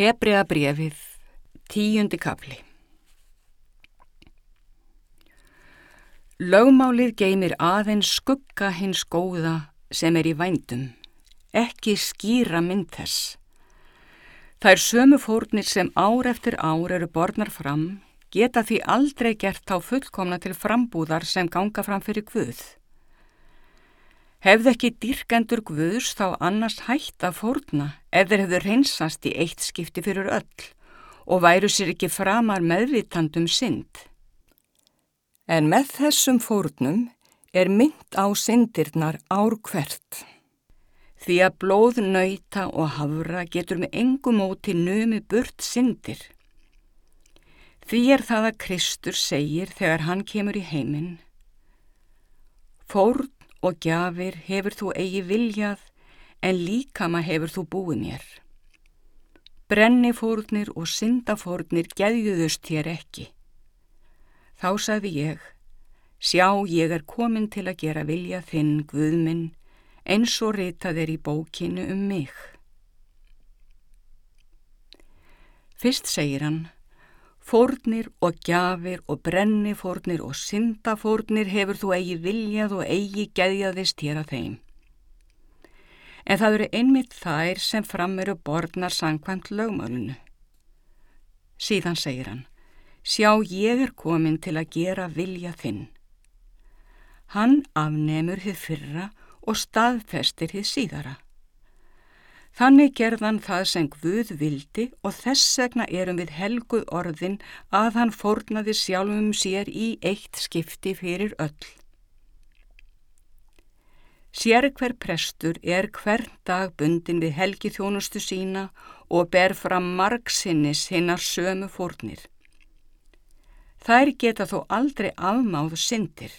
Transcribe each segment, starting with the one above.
Hebrea brefið, tíundi kapli. Lögmálið geymir aðeins skugga hins góða sem er í vændum, ekki skýra mynd þess. Er sömu fórnir sem ár eftir ár eru borðnar fram, geta því aldrei gert á fullkomna til frambúðar sem ganga fram fyrir Guð. Hefði ekki dýrkendur Guðs þá annars hægt að fórna þeir hefðu reynsast í eitt skipti fyrir öll og væru sér ekki framar meðvitandum synd. En með þessum fórnum er mynd á syndirnar ár hvert. Því að blóð, nöyta og hafra getur með engum óti nömi burt syndir. Því er það að Kristur segir þegar hann kemur í heiminn. Fórn og gjafir hefur þú eigi viljað en líkama hefur þú búið mér. Brennifórnir og syndafórnir geðjuðust þér ekki. Þá sagði ég, sjá ég er komin til að gera vilja þinn, Guðminn, eins og rita þeir í bókinu um mig. Fyrst segir hann, Fórnir og gjafir og brennifórnir og syndafórnir hefur þú eigi viljað og eigi geðjaðist hér að þeim. En það eru einmitt þær sem fram eru borðnar sangkvæmt lögmálunu. Síðan segir hann, sjá ég er komin til að gera vilja þinn. Hann afnemur þið fyrra og staðfestir þið síðara. Þannig gerðan það sem Guð vildi og þess vegna erum við helguð orðin að hann fórnaði sjálfum sér í eitt skipti fyrir öll. Sér hver prestur er hvern dag bundin við helgi þjónustu sína og ber fram margsinnis hinnar sömu fórnir. Þær geta þó aldrei afmáðu syndir.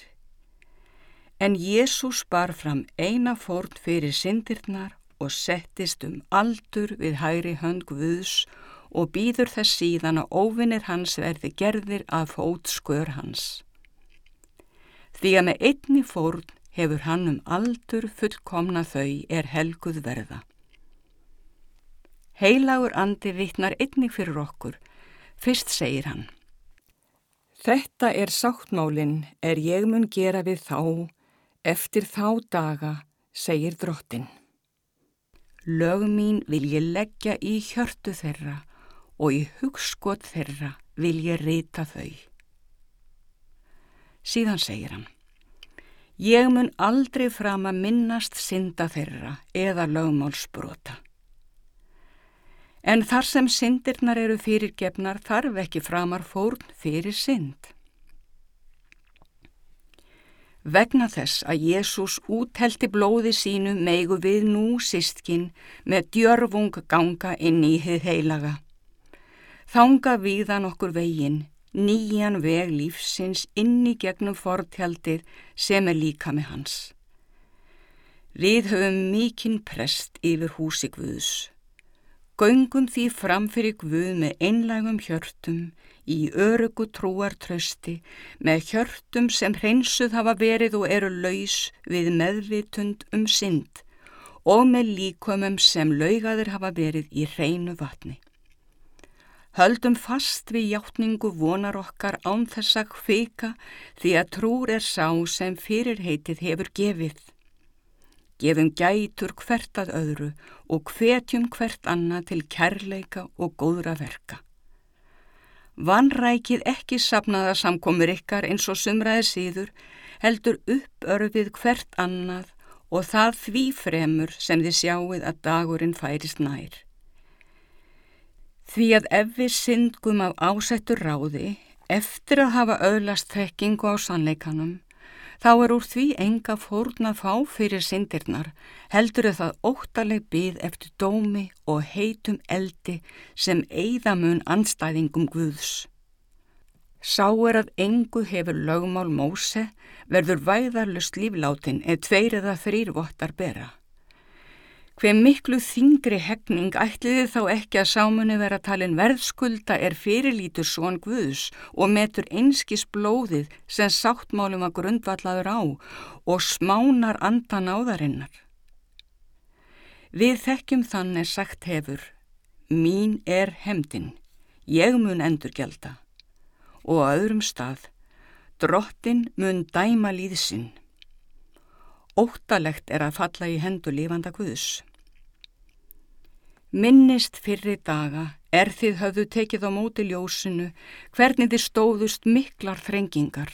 En Jésús bar fram eina fórn fyrir syndirnar og settist um aldur við hæri hönd Guðs og býður þess síðan að óvinnir hans verði gerðir að fót skör hans. Því að með einni fórn hefur hann um aldur fullkomna þau er helguð verða. Heilagur andi vittnar einni fyrir okkur, fyrst segir hann. Þetta er sáttmálinn er ég mun gera við þá, eftir þá daga, segir drottin. Lög mín vil ég leggja í hjörtu þeirra og í hugskot þeirra vil ég rita þau. Síðan segir hann, ég mun aldrei fram að minnast synda þeirra eða lögmálsbrota. En þar sem syndirnar eru fyrirgefnar þarf ekki framar fórn fyrir synd. Vegna þess að Jésús úthelti blóði sínu meigu við nú sístkin með djörfung ganga inn í hið heilaga. Þanga viðan okkur veginn, nýjan veg lífsins inn í gegnum fortjaldið sem er líka með hans. Við höfum mikinn prest yfir húsi Guðs. Göngum því fram fyrir Guð með einlægum hjörtum, í örugu trúartrösti, með hjörtum sem hreinsuð hafa verið og eru laus við meðvitund um synd og með líkomum sem laugaður hafa verið í hreinu vatni. Höldum fast við hjáttningu vonar okkar án þess að hvika því að trúr er sá sem fyrirheitið hefur gefið. Gefum gætur hvert að öðru og hvetjum hvert annað til kærleika og góðra verka. Vanrækið ekki sapnaða samkomur ykkar eins og sumraði síður, heldur upp örfið hvert annað og það því fremur sem þið sjáuð að dagurinn færist nær. Því að ef við syndgum af ásettur ráði, eftir að hafa öðlast þekkingu á sannleikanum, þá er úr því enga fórn að fá fyrir syndirnar, heldur það óttaleg byð eftir dómi og heitum eldi sem eigðamun anstæðingum Guðs. Sá er að engu hefur lögmál Móse verður væðarlust líflátin eða tveir eða þrýr vottar bera. Hver miklu þingri hegning ætliði þá ekki að sámunni vera talin verðskulda er fyrirlítur svon Guðs og metur einskis blóðið sem sáttmálum að grundvallaður á og smánar andan áðarinnar. Við þekkjum þannig sagt hefur, mín er hemdin, ég mun endur gelda. Og á öðrum stað, drottin mun dæma líðsinn. Óttalegt er að falla í hendur lifanda Guðs. Minnist fyrri daga er þið höfðu tekið á móti ljósinu hvernig þið stóðust miklar þrengingar.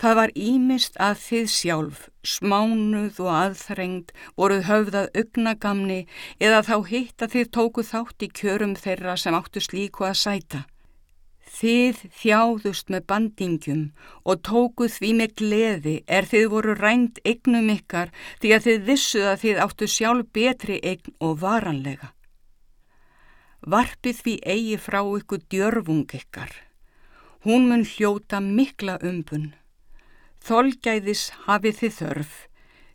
Það var ímist að þið sjálf, smánuð og aðþrengd, voruð höfðað augnagamni eða þá hitt að þið tóku þátt í kjörum þeirra sem áttu slíku að sæta. Þið þjáðust með bandingjum og tókuð því með gleði er þið voru rænt eignum ykkar því að þið vissuð að þið áttu sjálf betri eign og varanlega. Varpið því eigi frá ykkur djörfung ykkar. Hún mun hljóta mikla umbun. Þolgæðis hafið þið þörf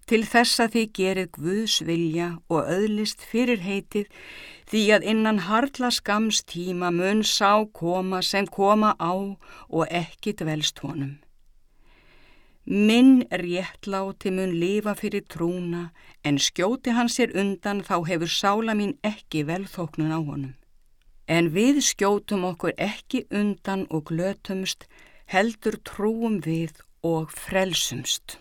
til þess að þið gerið Guðs vilja og öðlist fyrir heitið því að innan harla skams tíma mun sá koma sem koma á og ekki dvelst honum. Minn réttláti mun lifa fyrir trúna en skjóti hann sér undan þá hefur sála mín ekki velþóknun á honum. En við skjótum okkur ekki undan og glötumst heldur trúum við og frelsumst.